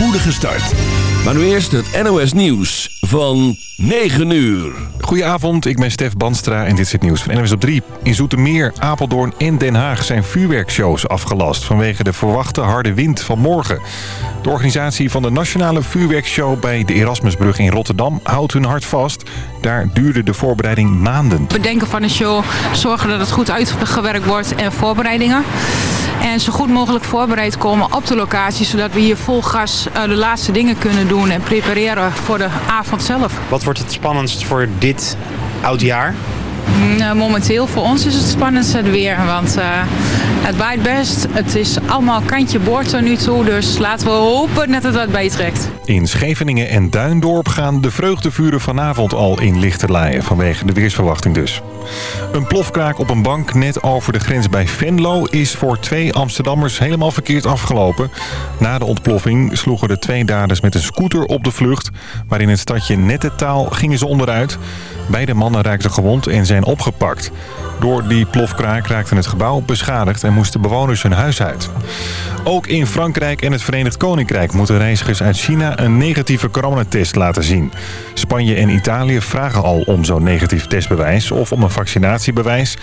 spoedige start. Maar nu eerst het NOS Nieuws van 9 uur. Goedenavond, ik ben Stef Banstra en dit is het nieuws van NOS op 3. In Zoetermeer, Apeldoorn en Den Haag zijn vuurwerkshows afgelast... vanwege de verwachte harde wind van morgen. De organisatie van de Nationale Vuurwerkshow bij de Erasmusbrug in Rotterdam houdt hun hart vast. Daar duurde de voorbereiding maanden. Bedenken van een show, zorgen dat het goed uitgewerkt wordt en voorbereidingen. En zo goed mogelijk voorbereid komen op de locatie... zodat we hier vol gas uh, de laatste dingen kunnen doen en prepareren voor de avond zelf. Wat wordt het spannendst voor dit oud Uh, momenteel voor ons is het spannendste weer, want uh, het waait best. Het is allemaal kantje boord tot nu toe, dus laten we hopen dat het wat bijtrekt. In Scheveningen en Duindorp gaan de vreugdevuren vanavond al in lichterlaaien, vanwege de weersverwachting dus. Een plofkraak op een bank net over de grens bij Venlo is voor twee Amsterdammers helemaal verkeerd afgelopen. Na de ontploffing sloegen de twee daders met een scooter op de vlucht, maar in het stadje Nettetaal gingen ze onderuit. Beide mannen raakten gewond en zijn opgepakt. Door die plofkraak raakte het gebouw beschadigd en moesten bewoners hun huis uit. Ook in Frankrijk en het Verenigd Koninkrijk moeten reizigers uit China een negatieve coronatest laten zien. Spanje en Italië vragen al om zo'n negatief testbewijs of om een vaccinatiebewijs.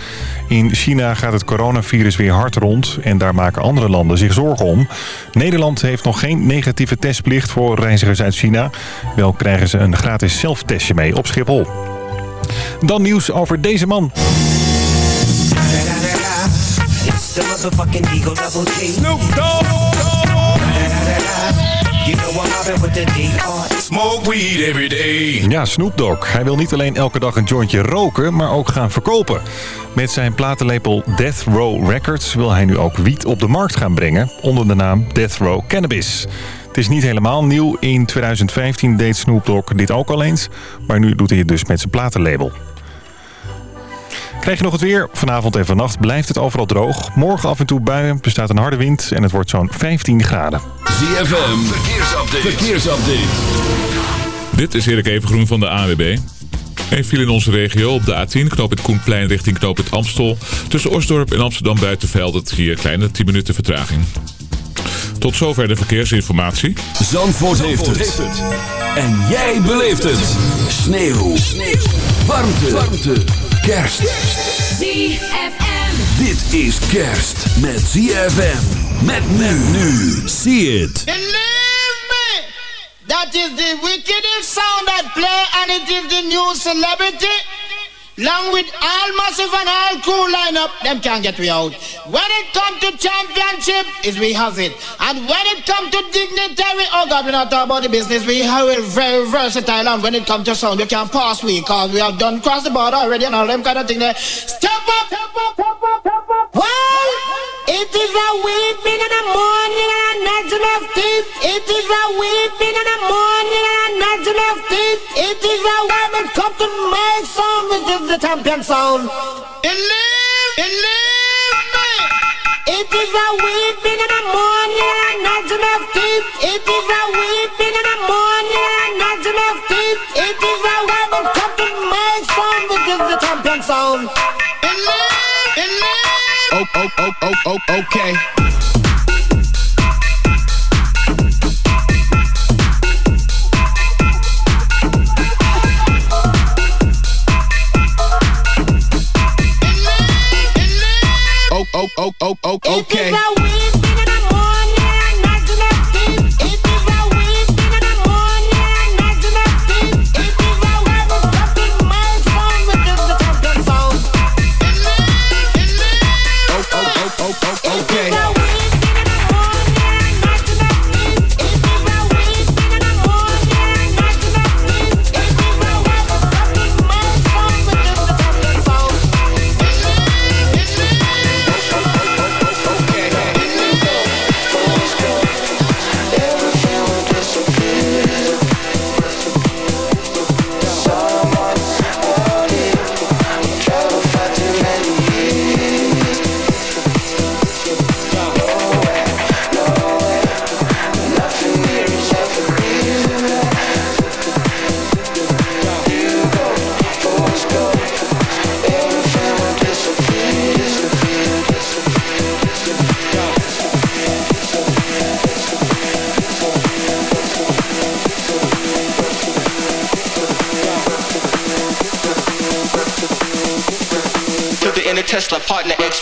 In China gaat het coronavirus weer hard rond en daar maken andere landen zich zorgen om. Nederland heeft nog geen negatieve testplicht voor reizigers uit China. Wel krijgen ze een gratis zelftestje mee op Schiphol. Dan nieuws over deze man. Snoop Dogg. Ja, Snoop Dogg. Hij wil niet alleen elke dag een jointje roken, maar ook gaan verkopen. Met zijn platenlepel Death Row Records wil hij nu ook wiet op de markt gaan brengen... onder de naam Death Row Cannabis. Het is niet helemaal nieuw. In 2015 deed Snoop Dogg dit ook al eens. Maar nu doet hij het dus met zijn platenlabel. Krijg je nog het weer? Vanavond en vannacht blijft het overal droog. Morgen af en toe buien, bestaat een harde wind en het wordt zo'n 15 graden. ZFM, verkeersupdate. verkeersupdate. Dit is Erik Evengroen van de AWB. Een viel in onze regio op de A10, knoop het Koenplein richting knoop het Amstel. Tussen Osdorp en Amsterdam Buitenveld het hier kleine 10 minuten vertraging. Tot zover de verkeersinformatie. Zandvoort, heeft, het. En jij beleeft het. Sneeuw. Sneeuw. Warmte. Warmte. Kerst. ZFM. Dit is kerst met ZFM. Met men nu. See it. Believe me, that is the wickedest sound that play and it is the new celebrity. Long with all massive and all cool lineup, them can't get me out. When it come to championship, is we have it. And when it come to dignitary, oh God, we not talk about the business. We have it very versatile. And when it come to sound, you can't pass we, cause we have done cross the border already and all them kind of thing there. Step up, step up, step up, step up. Well, it is a weeping in the morning and a gnashing of teeth. It is a weeping in the morning and a gnashing of teeth. It is a it come to my song, which is the champion sound. Believe, believe me. It is a weeping in the morning and a gnashing of teeth. It is a weeping in the morning and a gnashing of teeth. It is a when it to my song, which is the champion sound. Believe, believe. Oh, oh, oh, oh, oh, okay.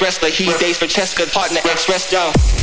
wrestler, heat days for Cheska, partner, ex wrestler.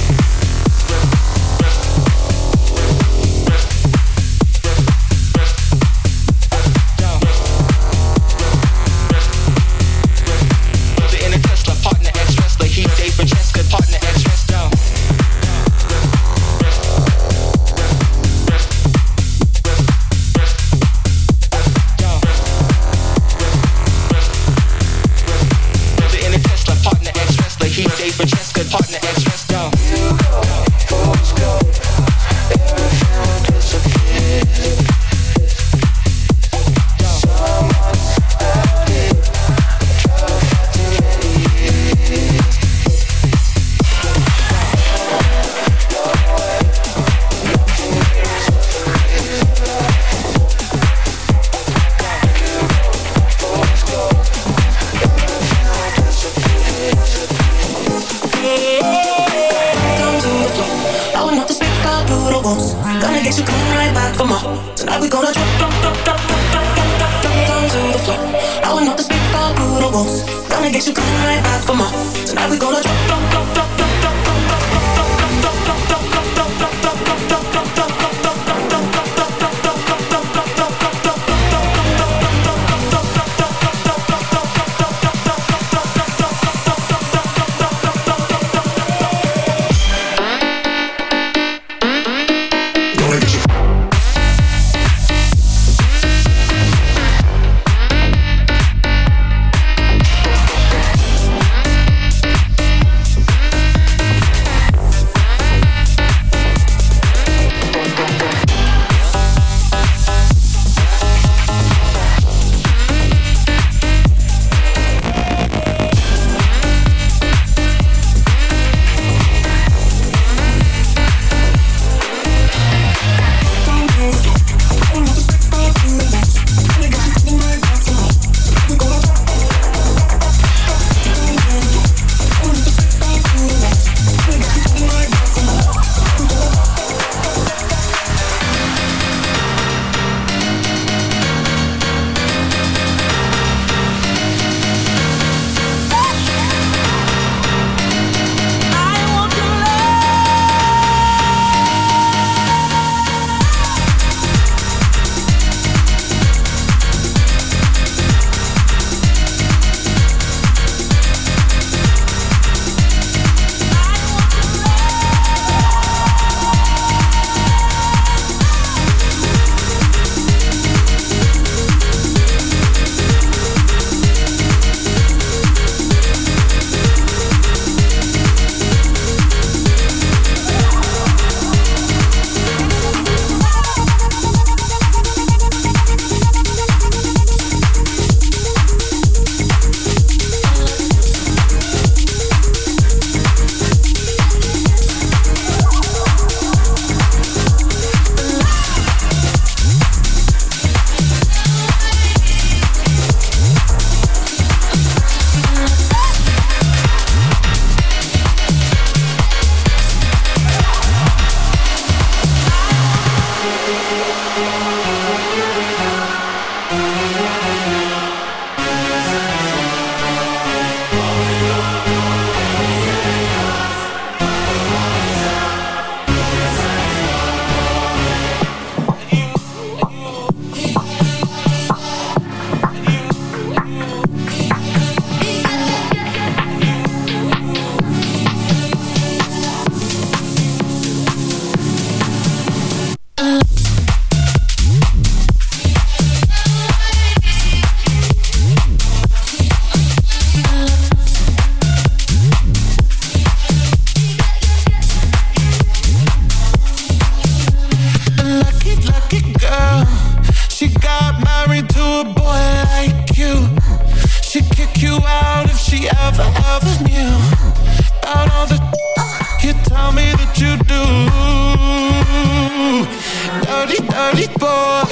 boy.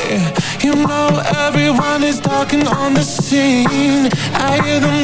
You know everyone is talking on the scene. I hear them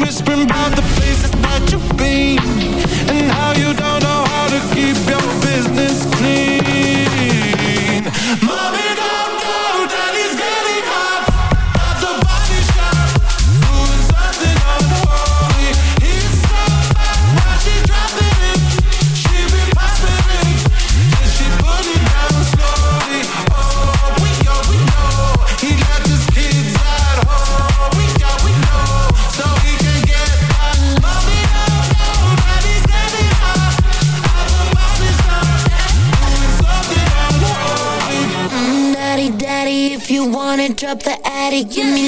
taking me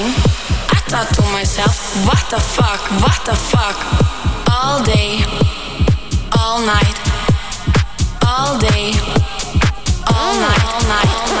I thought to myself, what the fuck, what the fuck? All day, all night, all day, all night, all night.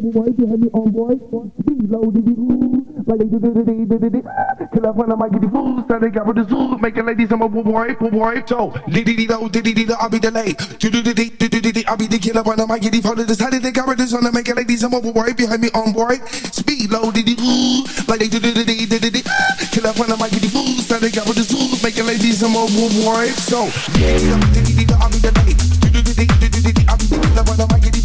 baby you me on boy. D-low, diddy-doo, like diddy-diddy-diddy-diddy. Till I find out my giddy-foo, they got with the zoo, making ladies, I'm a boy, boy, boy. So, diddy-dee-low, diddy-dee-low, I'll be delayed. Do-do-dee-dee, do do. I'll be the killer, but I'm my giddy-foo, decided they got rid of this, to make it ladies, I'm a boy, behind me on boy. Speed low, diddy-doo, like they diddy-diddy-diddy-diddy. I find the zoo, making ladies, I'll be. do do do do. I'll be the killer, but I'm my giddy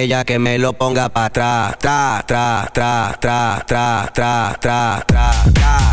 ella que me lo ponga para atrás. Tra, tra, tra, tra, tra, tra, tra, tra, tra.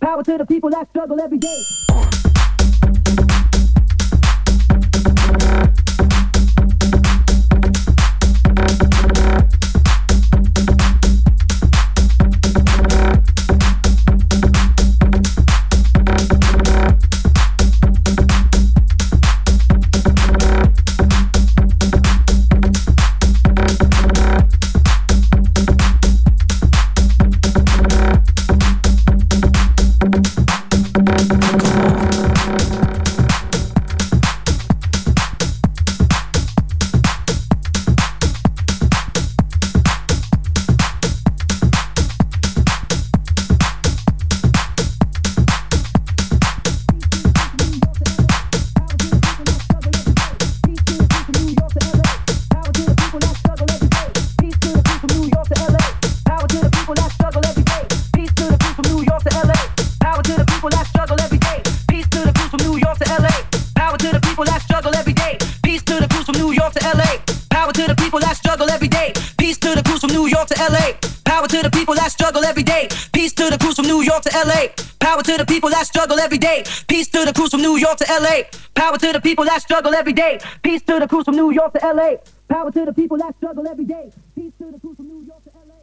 Power to the people, that York to LA. Power to the people that struggle every day. Peace to the crews from New York to LA. Power to the people that struggle every day. Peace to the crews from New York to LA.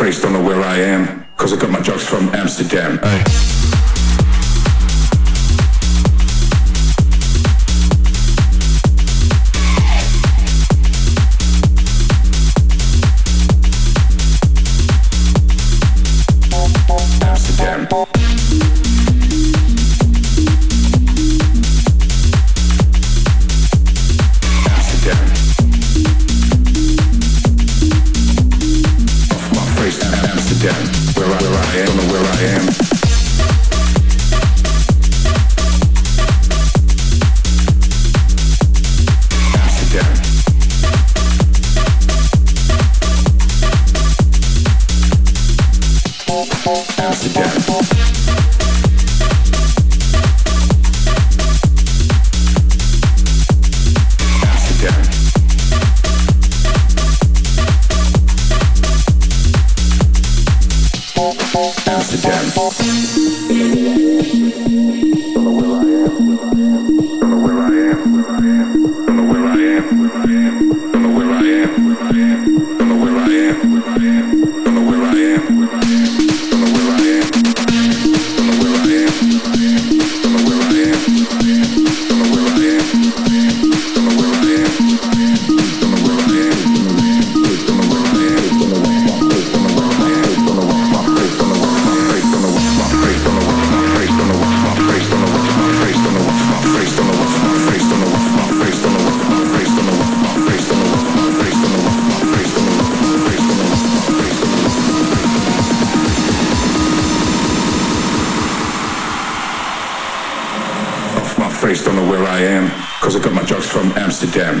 phrase, don't know where I am, cause I got my drugs from Amsterdam. Aye. where I am, cause I got my drugs from Amsterdam.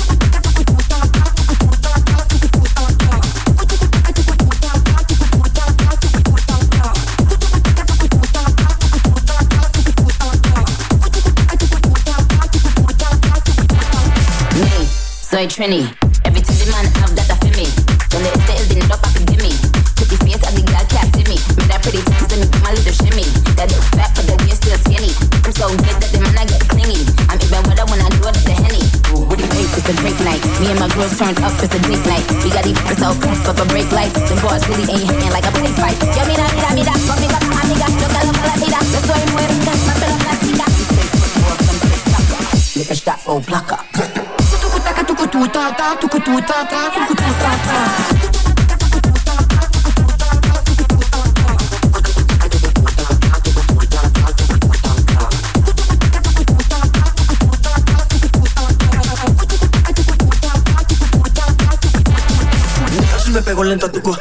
soy Trini. Every time the man have that for me. When the is the up, I can give me. Pretty face, I think God can't see me. Me that pretty titties, let me my little shimmy. That look fat, but the waist still skinny. I'm so good that the man I get clingy. I'm even wetter when I do it at the henny. Do you think? It's a drink night. Me and my girls turned up, it's a date night. We got these so cuff up a break lights. The boys really ain't hitting like a play fight. Yo, mira, mira, mira, conmigo, amiga. Loca, loca, la vida. Yo soy muerta, papel plástica. Lick a shot, oh, blocker. Tu ta ta tuku tu ta ta tuku tu ta ta me pego lento a tu taca.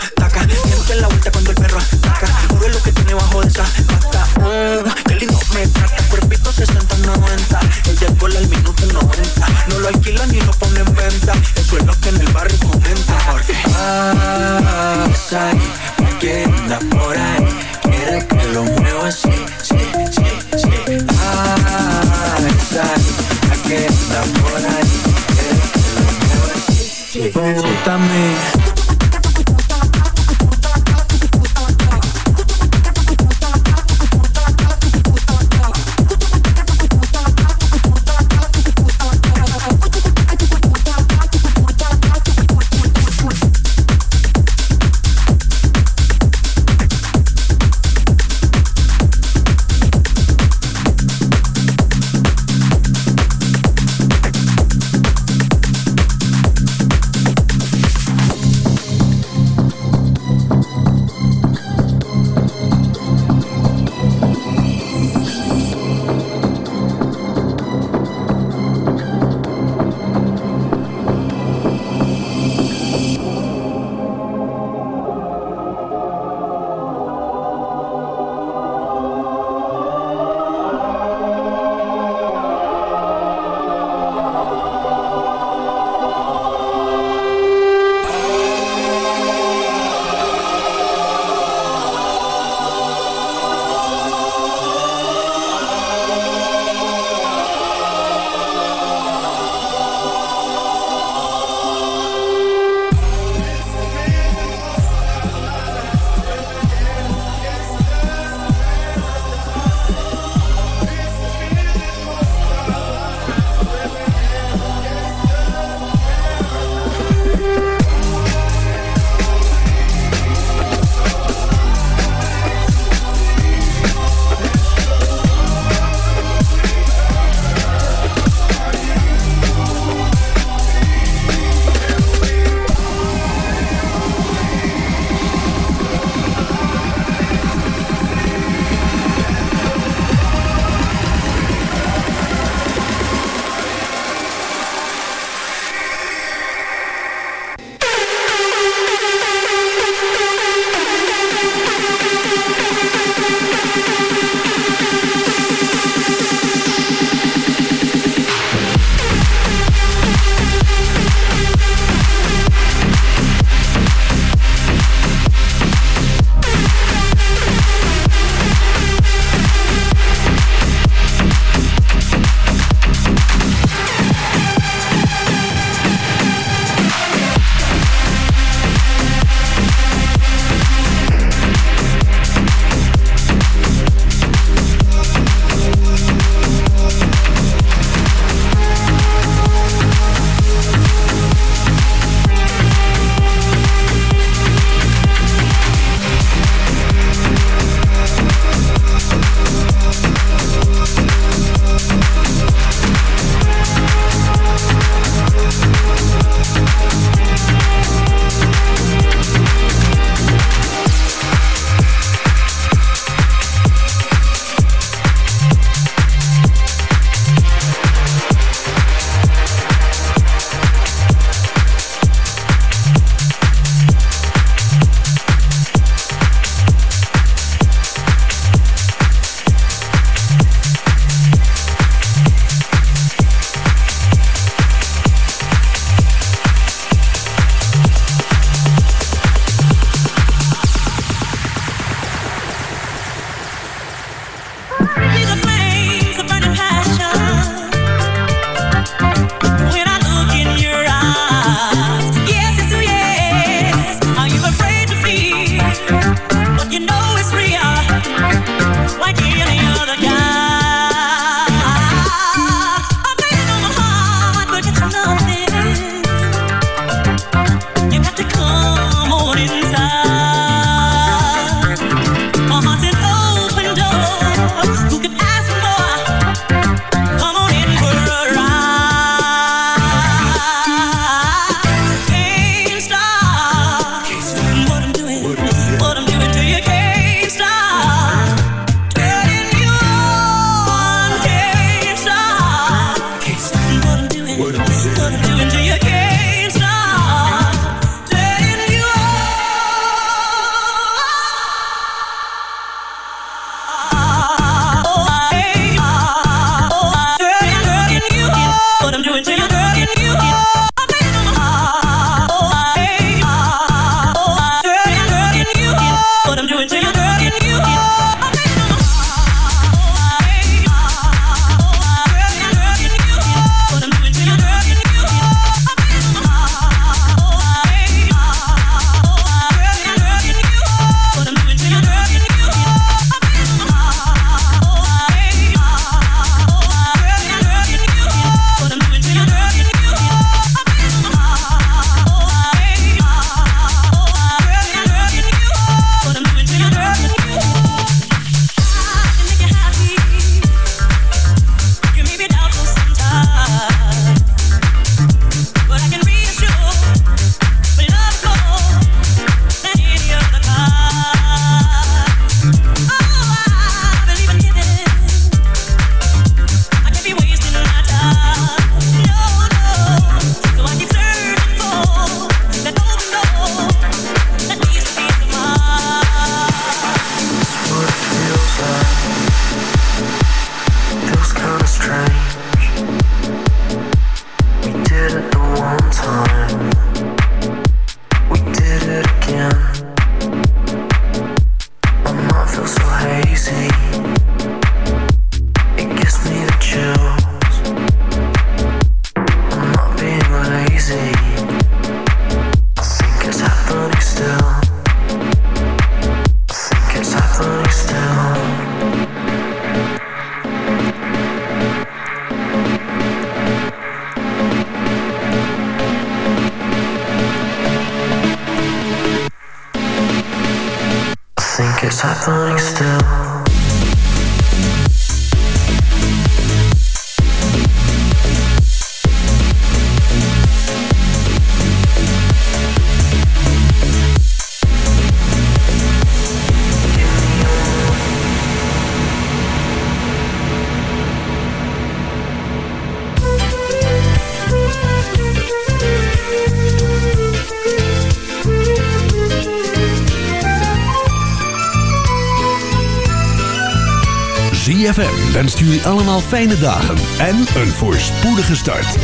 Wenst jullie allemaal fijne dagen en een voorspoedige start.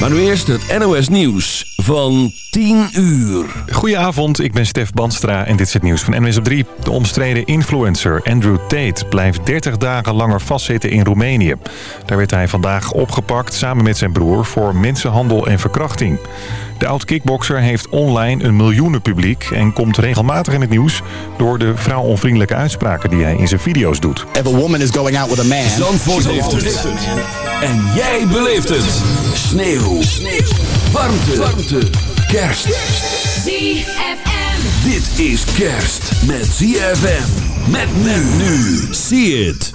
Maar nu eerst het NOS Nieuws van 10 uur. Goedenavond, ik ben Stef Banstra en dit is het nieuws van NWS op 3. De omstreden influencer Andrew Tate blijft 30 dagen langer vastzitten in Roemenië. Daar werd hij vandaag opgepakt samen met zijn broer voor mensenhandel en verkrachting. De oud-kickbokser heeft online een miljoenen publiek en komt regelmatig in het nieuws door de vrouwonvriendelijke uitspraken die hij in zijn video's doet. If a woman is going out with a man. Zandvoort heeft het. En jij beleeft het. Sneeuw. Sneeuw. Warmte. Warmte. Kerst. ZFM. Dit is kerst met ZFM. Met men nu. See it.